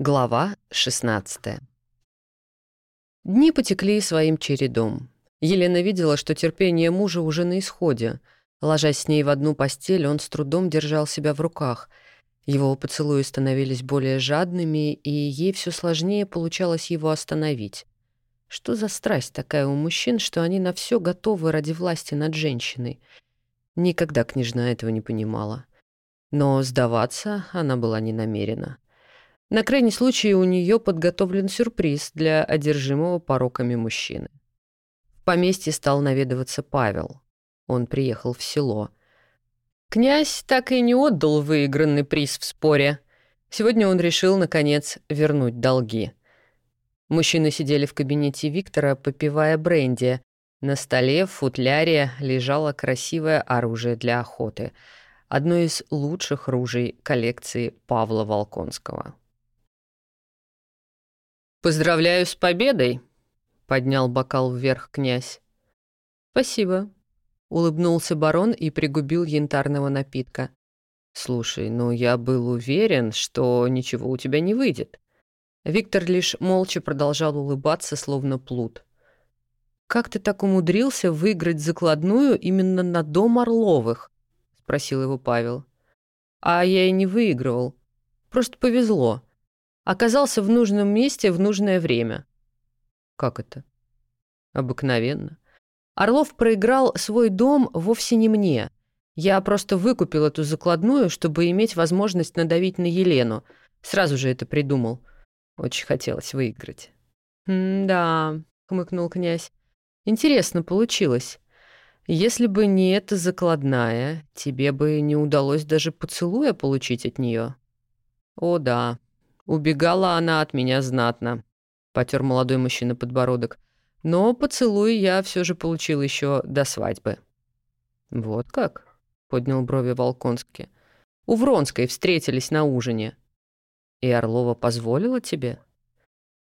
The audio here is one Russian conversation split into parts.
Глава 16 Дни потекли своим чередом. Елена видела, что терпение мужа уже на исходе. Ложась с ней в одну постель, он с трудом держал себя в руках. Его поцелуи становились более жадными, и ей все сложнее получалось его остановить. Что за страсть такая у мужчин, что они на все готовы ради власти над женщиной? Никогда княжна этого не понимала. Но сдаваться она была не намерена. На крайний случай у нее подготовлен сюрприз для одержимого пороками мужчины. В поместье стал наведываться Павел. Он приехал в село. Князь так и не отдал выигранный приз в споре. Сегодня он решил, наконец, вернуть долги. Мужчины сидели в кабинете Виктора, попивая бренди. На столе в футляре лежало красивое оружие для охоты. Одно из лучших ружей коллекции Павла Волконского. «Поздравляю с победой!» — поднял бокал вверх князь. «Спасибо», — улыбнулся барон и пригубил янтарного напитка. «Слушай, ну я был уверен, что ничего у тебя не выйдет». Виктор лишь молча продолжал улыбаться, словно плут. «Как ты так умудрился выиграть закладную именно на дом Орловых?» — спросил его Павел. «А я и не выигрывал. Просто повезло оказался в нужном месте в нужное время. Как это? Обыкновенно. Орлов проиграл свой дом вовсе не мне. Я просто выкупил эту закладную, чтобы иметь возможность надавить на Елену. Сразу же это придумал. Очень хотелось выиграть. «Да», — хмыкнул князь. «Интересно получилось. Если бы не эта закладная, тебе бы не удалось даже поцелуя получить от нее. «О да», Убегала она от меня знатно. Потер молодой мужчина подбородок. Но поцелуй я все же получил еще до свадьбы. Вот как? Поднял брови Волконский. У Вронской встретились на ужине. И Орлова позволила тебе?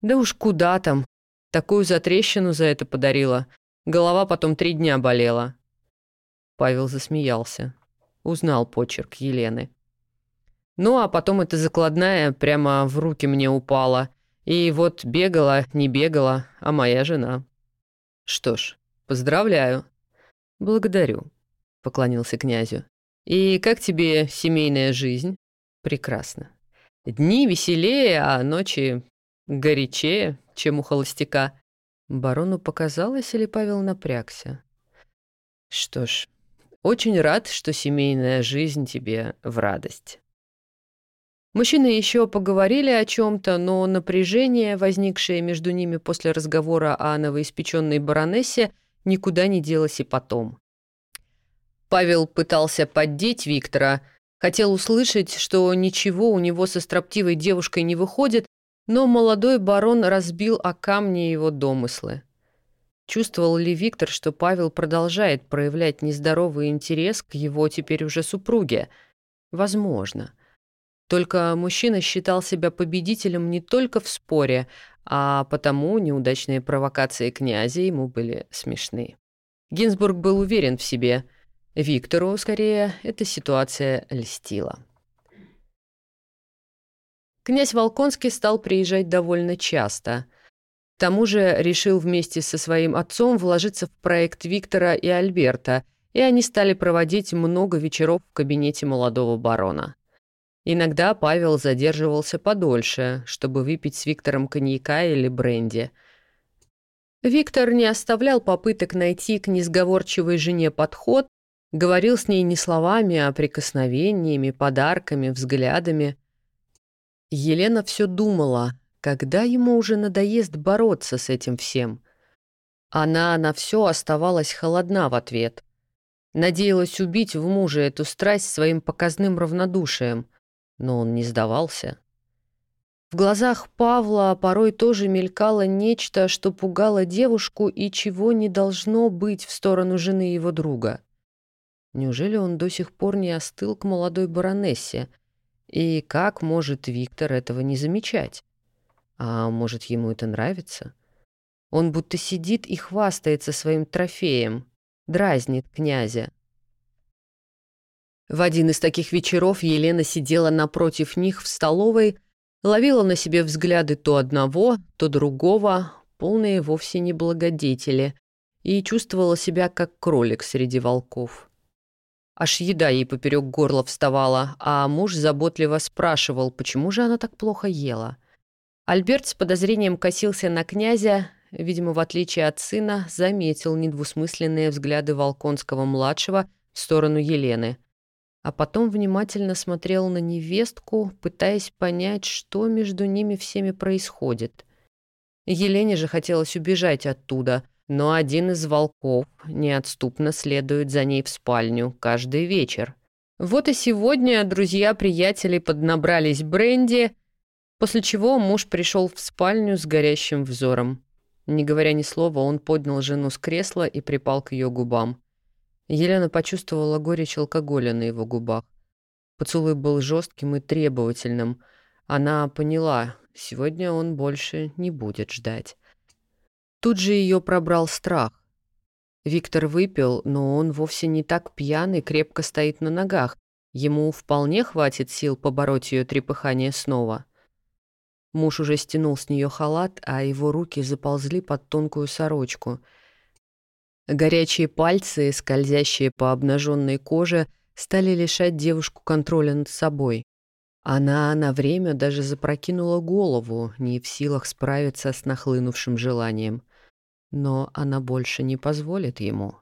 Да уж куда там. Такую затрещину за это подарила. Голова потом три дня болела. Павел засмеялся. Узнал почерк Елены. Ну, а потом эта закладная прямо в руки мне упала. И вот бегала, не бегала, а моя жена. Что ж, поздравляю. Благодарю, поклонился князю. И как тебе семейная жизнь? Прекрасно. Дни веселее, а ночи горячее, чем у холостяка. Барону показалось, или Павел напрягся? Что ж, очень рад, что семейная жизнь тебе в радость. Мужчины еще поговорили о чем-то, но напряжение, возникшее между ними после разговора о новоиспеченной баронессе, никуда не делось и потом. Павел пытался поддеть Виктора, хотел услышать, что ничего у него со строптивой девушкой не выходит, но молодой барон разбил о камни его домыслы. Чувствовал ли Виктор, что Павел продолжает проявлять нездоровый интерес к его теперь уже супруге? Возможно. Только мужчина считал себя победителем не только в споре, а потому неудачные провокации князя ему были смешны. Гинзбург был уверен в себе. Виктору, скорее, эта ситуация льстила. Князь Волконский стал приезжать довольно часто. К тому же решил вместе со своим отцом вложиться в проект Виктора и Альберта, и они стали проводить много вечеров в кабинете молодого барона. Иногда Павел задерживался подольше, чтобы выпить с Виктором коньяка или бренди. Виктор не оставлял попыток найти к несговорчивой жене подход, говорил с ней не словами, а прикосновениями, подарками, взглядами. Елена все думала, когда ему уже надоест бороться с этим всем. Она на все оставалась холодна в ответ. Надеялась убить в муже эту страсть своим показным равнодушием — но он не сдавался. В глазах Павла порой тоже мелькало нечто, что пугало девушку и чего не должно быть в сторону жены его друга. Неужели он до сих пор не остыл к молодой баронессе? И как может Виктор этого не замечать? А может, ему это нравится? Он будто сидит и хвастается своим трофеем, дразнит князя. В один из таких вечеров Елена сидела напротив них в столовой, Ловила на себе взгляды то одного, то другого, полные вовсе не благодетели, и чувствовала себя как кролик среди волков. Аж еда ей поперек горла вставала, а муж заботливо спрашивал, почему же она так плохо ела. Альберт с подозрением косился на князя, видимо, в отличие от сына, заметил недвусмысленные взгляды Волконского-младшего в сторону Елены, а потом внимательно смотрел на невестку, пытаясь понять, что между ними всеми происходит. Елене же хотелось убежать оттуда — но один из волков неотступно следует за ней в спальню каждый вечер. Вот и сегодня друзья-приятели поднабрались бренди, после чего муж пришел в спальню с горящим взором. Не говоря ни слова, он поднял жену с кресла и припал к ее губам. Елена почувствовала горечь алкоголя на его губах. Поцелуй был жестким и требовательным. Она поняла, сегодня он больше не будет ждать. Тут же ее пробрал страх. Виктор выпил, но он вовсе не так пьяный, крепко стоит на ногах. Ему вполне хватит сил побороть ее трепыхание снова. Муж уже стянул с нее халат, а его руки заползли под тонкую сорочку. Горячие пальцы, скользящие по обнаженной коже, стали лишать девушку контроля над собой. Она на время даже запрокинула голову, не в силах справиться с нахлынувшим желанием. Но она больше не позволит ему.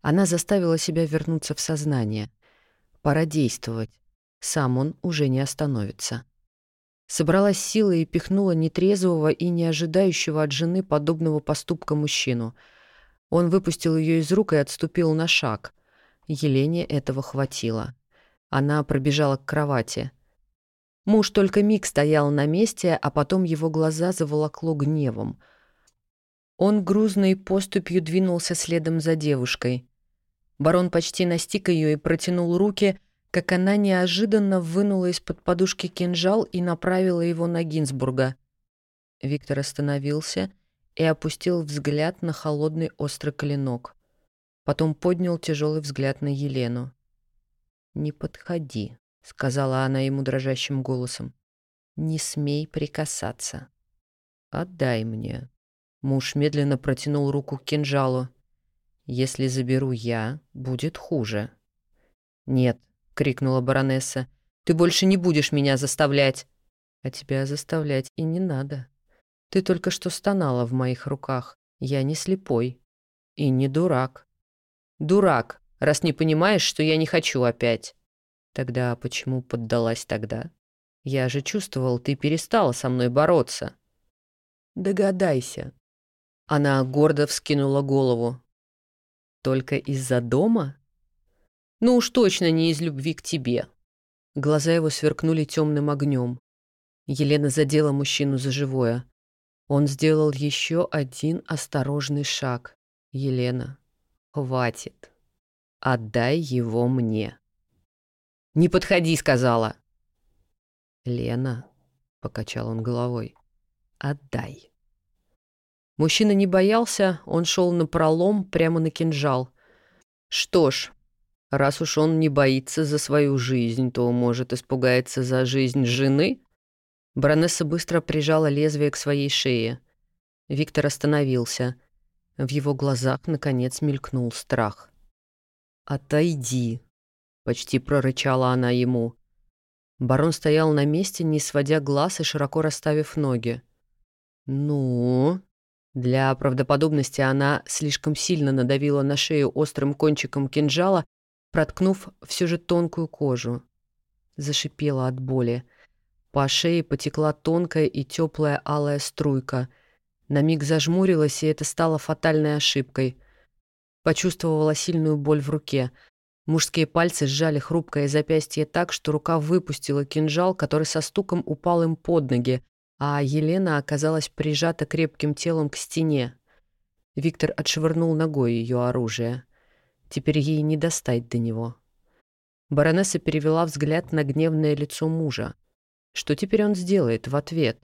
Она заставила себя вернуться в сознание. Пора действовать. Сам он уже не остановится. Собралась силой и пихнула нетрезвого и не ожидающего от жены подобного поступка мужчину. Он выпустил ее из рук и отступил на шаг. Елене этого хватило. Она пробежала к кровати. Муж только миг стоял на месте, а потом его глаза заволокло гневом — он грузной поступью двинулся следом за девушкой. Барон почти настиг ее и протянул руки, как она неожиданно вынула из-под подушки кинжал и направила его на Гинзбурга. Виктор остановился и опустил взгляд на холодный острый клинок. Потом поднял тяжелый взгляд на Елену. «Не подходи», — сказала она ему дрожащим голосом. «Не смей прикасаться. Отдай мне». Муж медленно протянул руку к кинжалу. «Если заберу я, будет хуже». «Нет», — крикнула баронесса, — «ты больше не будешь меня заставлять». «А тебя заставлять и не надо. Ты только что стонала в моих руках. Я не слепой. И не дурак». «Дурак, раз не понимаешь, что я не хочу опять». «Тогда почему поддалась тогда? Я же чувствовал, ты перестала со мной бороться». «Догадайся», она гордо вскинула голову. «Только из-за дома?» «Ну уж точно не из любви к тебе». Глаза его сверкнули темным огнем. Елена задела мужчину за живое. Он сделал еще один осторожный шаг. «Елена, хватит. Отдай его мне». «Не подходи», — сказала. «Лена», — покачал он головой, — «отдай». Мужчина не боялся, он шел на пролом прямо на кинжал. Что ж, раз уж он не боится за свою жизнь, то, может, испугается за жизнь жены? Баронесса быстро прижала лезвие к своей шее. Виктор остановился. В его глазах, наконец, мелькнул страх. «Отойди», — почти прорычала она ему. Барон стоял на месте, не сводя глаз и широко расставив ноги. «Ну?» Для правдоподобности она слишком сильно надавила на шею острым кончиком кинжала, проткнув все же тонкую кожу. Зашипела от боли. По шее потекла тонкая и теплая алая струйка. На миг зажмурилась, и это стало фатальной ошибкой. Почувствовала сильную боль в руке. Мужские пальцы сжали хрупкое запястье так, что рука выпустила кинжал, который со стуком упал им под ноги, а Елена оказалась прижата крепким телом к стене. Виктор отшвырнул ногой ее оружие. Теперь ей не достать до него. Баронесса перевела взгляд на гневное лицо мужа. Что теперь он сделает в ответ?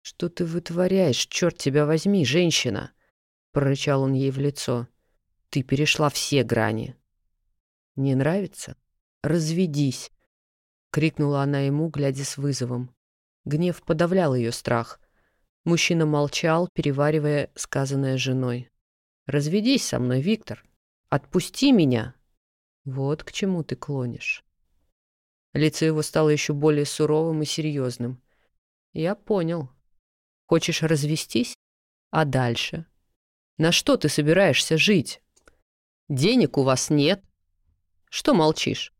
«Что ты вытворяешь, черт тебя возьми, женщина?» — прорычал он ей в лицо. «Ты перешла все грани». «Не нравится? Разведись!» — крикнула она ему, глядя с вызовом. Гнев подавлял ее страх. Мужчина молчал, переваривая сказанное женой. «Разведись со мной, Виктор. Отпусти меня!» «Вот к чему ты клонишь». Лицо его стало еще более суровым и серьезным. «Я понял. Хочешь развестись? А дальше? На что ты собираешься жить? Денег у вас нет. Что молчишь?»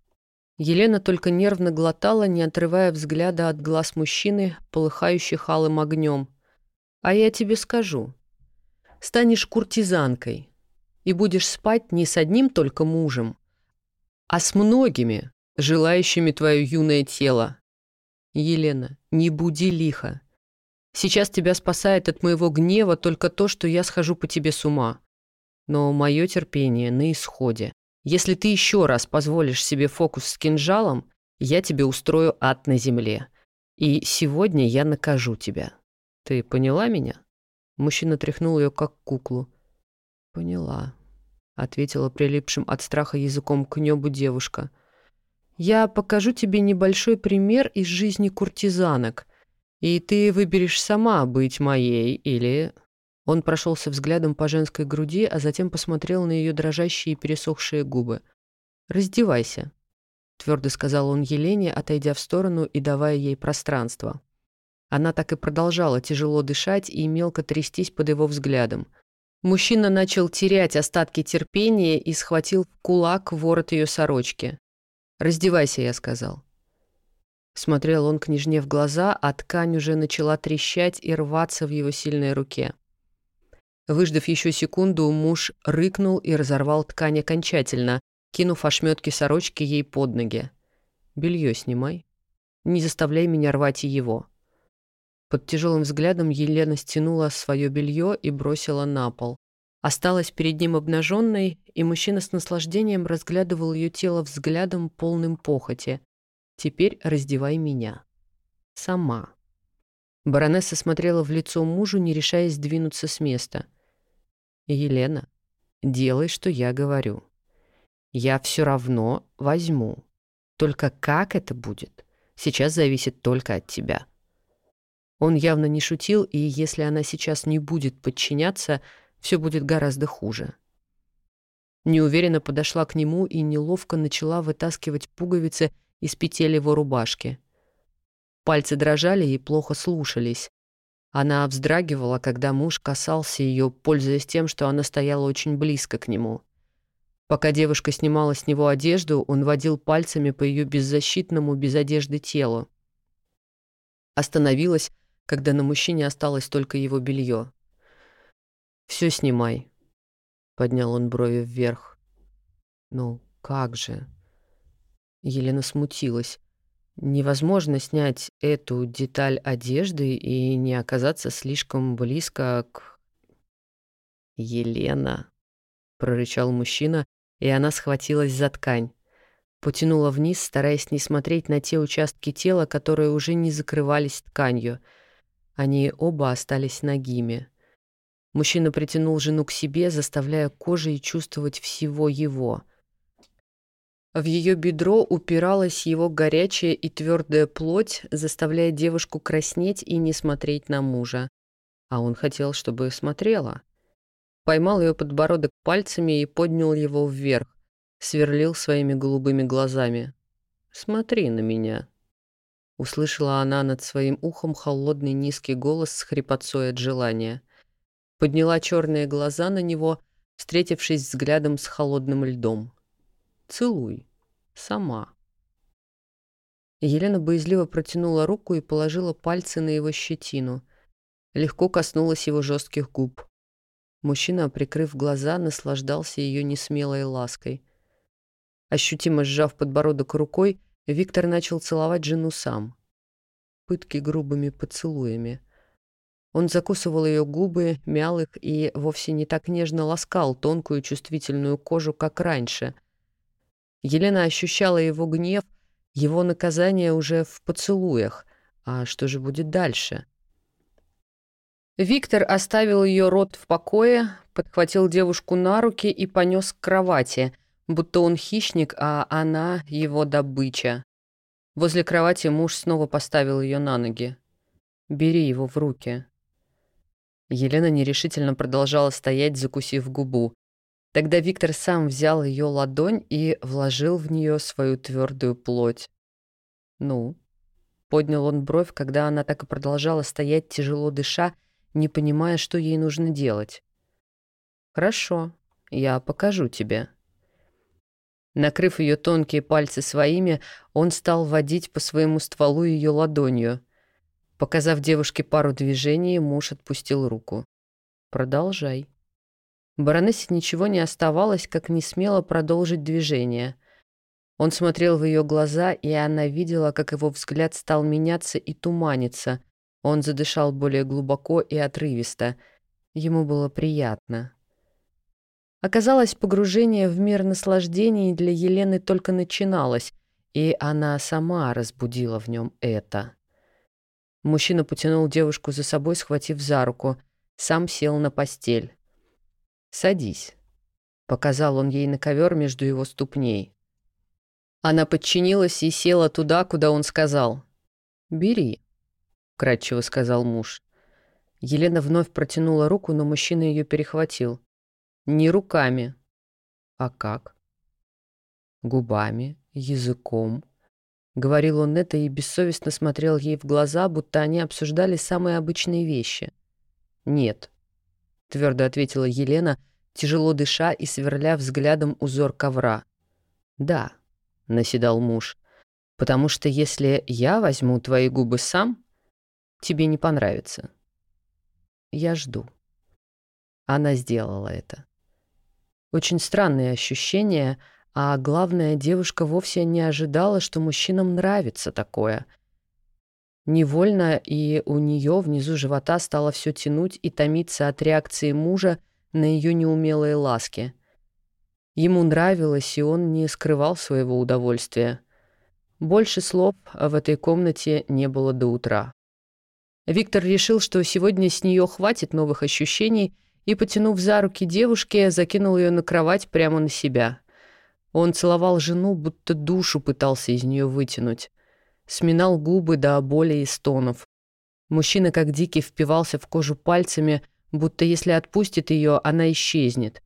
Елена только нервно глотала, не отрывая взгляда от глаз мужчины, полыхающих алым огнем. «А я тебе скажу. Станешь куртизанкой и будешь спать не с одним только мужем, а с многими, желающими твое юное тело. Елена, не буди лихо. Сейчас тебя спасает от моего гнева только то, что я схожу по тебе с ума. Но мое терпение на исходе. Если ты еще раз позволишь себе фокус с кинжалом, я тебе устрою ад на земле. И сегодня я накажу тебя. Ты поняла меня?» Мужчина тряхнул ее, как куклу. «Поняла», — ответила прилипшим от страха языком к небу девушка. «Я покажу тебе небольшой пример из жизни куртизанок, и ты выберешь сама быть моей или он прошелся взглядом по женской груди, а затем посмотрел на ее дрожащие и пересохшие губы. «Раздевайся», — твердо сказал он Елене, отойдя в сторону и давая ей пространство. Она так и продолжала тяжело дышать и мелко трястись под его взглядом. Мужчина начал терять остатки терпения и схватил в кулак ворот ее сорочки. «Раздевайся», — я сказал. Смотрел он княжне в глаза, а ткань уже начала трещать и рваться в его сильной руке. Выждав еще секунду, муж рыкнул и разорвал ткань окончательно, кинув ошметки сорочки ей под ноги. «Белье снимай. Не заставляй меня рвать и его». Под тяжелым взглядом Елена стянула свое белье и бросила на пол. Осталась перед ним обнаженной, и мужчина с наслаждением разглядывал ее тело взглядом, полным похоти. «Теперь раздевай меня». «Сама». Баронесса смотрела в лицо мужу, не решаясь двинуться с места. «Елена, делай, что я говорю. Я все равно возьму. Только как это будет, сейчас зависит только от тебя». Он явно не шутил, и если она сейчас не будет подчиняться, все будет гораздо хуже. Неуверенно подошла к нему и неловко начала вытаскивать пуговицы из петель его рубашки. Пальцы дрожали и плохо слушались. Она вздрагивала, когда муж касался ее, пользуясь тем, что она стояла очень близко к нему. Пока девушка снимала с него одежду, он водил пальцами по ее беззащитному, без одежды телу. Остановилась, когда на мужчине осталось только его белье. «Все снимай», — поднял он брови вверх. «Ну, как же?» Елена смутилась. Невозможно снять эту деталь одежды и не оказаться слишком близко к... «Елена», — прорычал мужчина, и она схватилась за ткань. Потянула вниз, стараясь не смотреть на те участки тела, которые уже не закрывались тканью. Они оба остались нагими. Мужчина притянул жену к себе, заставляя кожей чувствовать всего его — в ее бедро упиралась его горячая и твердая плоть, заставляя девушку краснеть и не смотреть на мужа. А он хотел, чтобы смотрела. Поймал ее подбородок пальцами и поднял его вверх, сверлил своими голубыми глазами. «Смотри на меня», — услышала она над своим ухом холодный низкий голос с хрипотцой от желания. Подняла черные глаза на него, встретившись взглядом с холодным льдом. Целуй. Сама. Елена боязливо протянула руку и положила пальцы на его щетину. Легко коснулась его жестких губ. Мужчина, прикрыв глаза, наслаждался ее несмелой лаской. Ощутимо сжав подбородок рукой, Виктор начал целовать жену сам. Пытки грубыми поцелуями. Он закусывал ее губы, мял их и вовсе не так нежно ласкал тонкую чувствительную кожу, как раньше — Елена ощущала его гнев, его наказание уже в поцелуях. А что же будет дальше? Виктор оставил ее рот в покое, подхватил девушку на руки и понес к кровати, будто он хищник, а она его добыча. Возле кровати муж снова поставил ее на ноги. Бери его в руки». Елена нерешительно продолжала стоять, закусив губу. Тогда Виктор сам взял ее ладонь и вложил в нее свою твердую плоть. «Ну?» Поднял он бровь, когда она так и продолжала стоять, тяжело дыша, не понимая, что ей нужно делать. «Хорошо, я покажу тебе». Накрыв ее тонкие пальцы своими, он стал водить по своему стволу ее ладонью. Показав девушке пару движений, муж отпустил руку. «Продолжай». Баронессе ничего не оставалось, как не смело продолжить движение. Он смотрел в ее глаза, и она видела, как его взгляд стал меняться и туманиться. Он задышал более глубоко и отрывисто. Ему было приятно. Оказалось, погружение в мир наслаждений для Елены только начиналось, и она сама разбудила в нем это. Мужчина потянул девушку за собой, схватив за руку. Сам сел на постель. «Садись», — показал он ей на ковер между его ступней. Она подчинилась и села туда, куда он сказал. «Бери», — кратчево сказал муж. Елена вновь протянула руку, но мужчина ее перехватил. Не руками. А как? Губами, языком. Говорил он это и бессовестно смотрел ей в глаза, будто они обсуждали самые обычные вещи. «Нет», — твердо ответила Елена, тяжело дыша и сверля взглядом узор ковра. «Да», — наседал муж, — «потому что если я возьму твои губы сам, тебе не понравится». «Я жду». Она сделала это. Очень странные ощущения, а главное, девушка вовсе не ожидала, что мужчинам нравится такое. Невольно и у нее внизу живота стало все тянуть и томиться от реакции мужа на ее неумелые ласки. Ему нравилось, и он не скрывал своего удовольствия. Больше слов в этой комнате не было до утра. Виктор решил, что сегодня с нее хватит новых ощущений, и, потянув за руки девушки, закинул ее на кровать прямо на себя. Он целовал жену, будто душу пытался из нее вытянуть. Сминал губы до боли и стонов. Мужчина, как дикий, впивался в кожу пальцами, будто если отпустит ее, она исчезнет.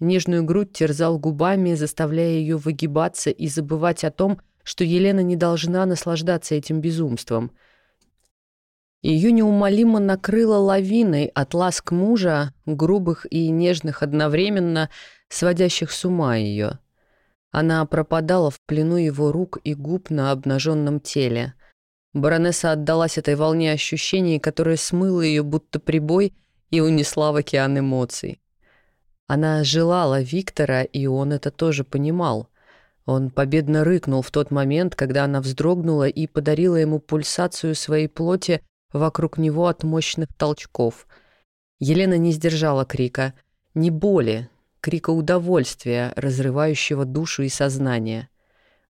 Нежную грудь терзал губами, заставляя ее выгибаться и забывать о том, что Елена не должна наслаждаться этим безумством — ее неумолимо накрыло лавиной от ласк мужа, грубых и нежных одновременно, сводящих с ума ее. Она пропадала в плену его рук и губ на обнаженном теле. Баронесса отдалась этой волне ощущений, которая смыла ее будто прибой и унесла в океан эмоций. Она желала Виктора, и он это тоже понимал. Он победно рыкнул в тот момент, когда она вздрогнула и подарила ему пульсацию своей плоти, вокруг него от мощных толчков. Елена не сдержала крика. Не боли, крика удовольствия, разрывающего душу и сознание.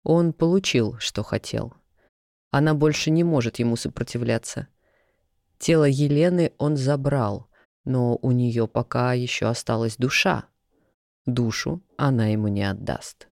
Он получил, что хотел. Она больше не может ему сопротивляться. Тело Елены он забрал, но у нее пока еще осталась душа. Душу она ему не отдаст.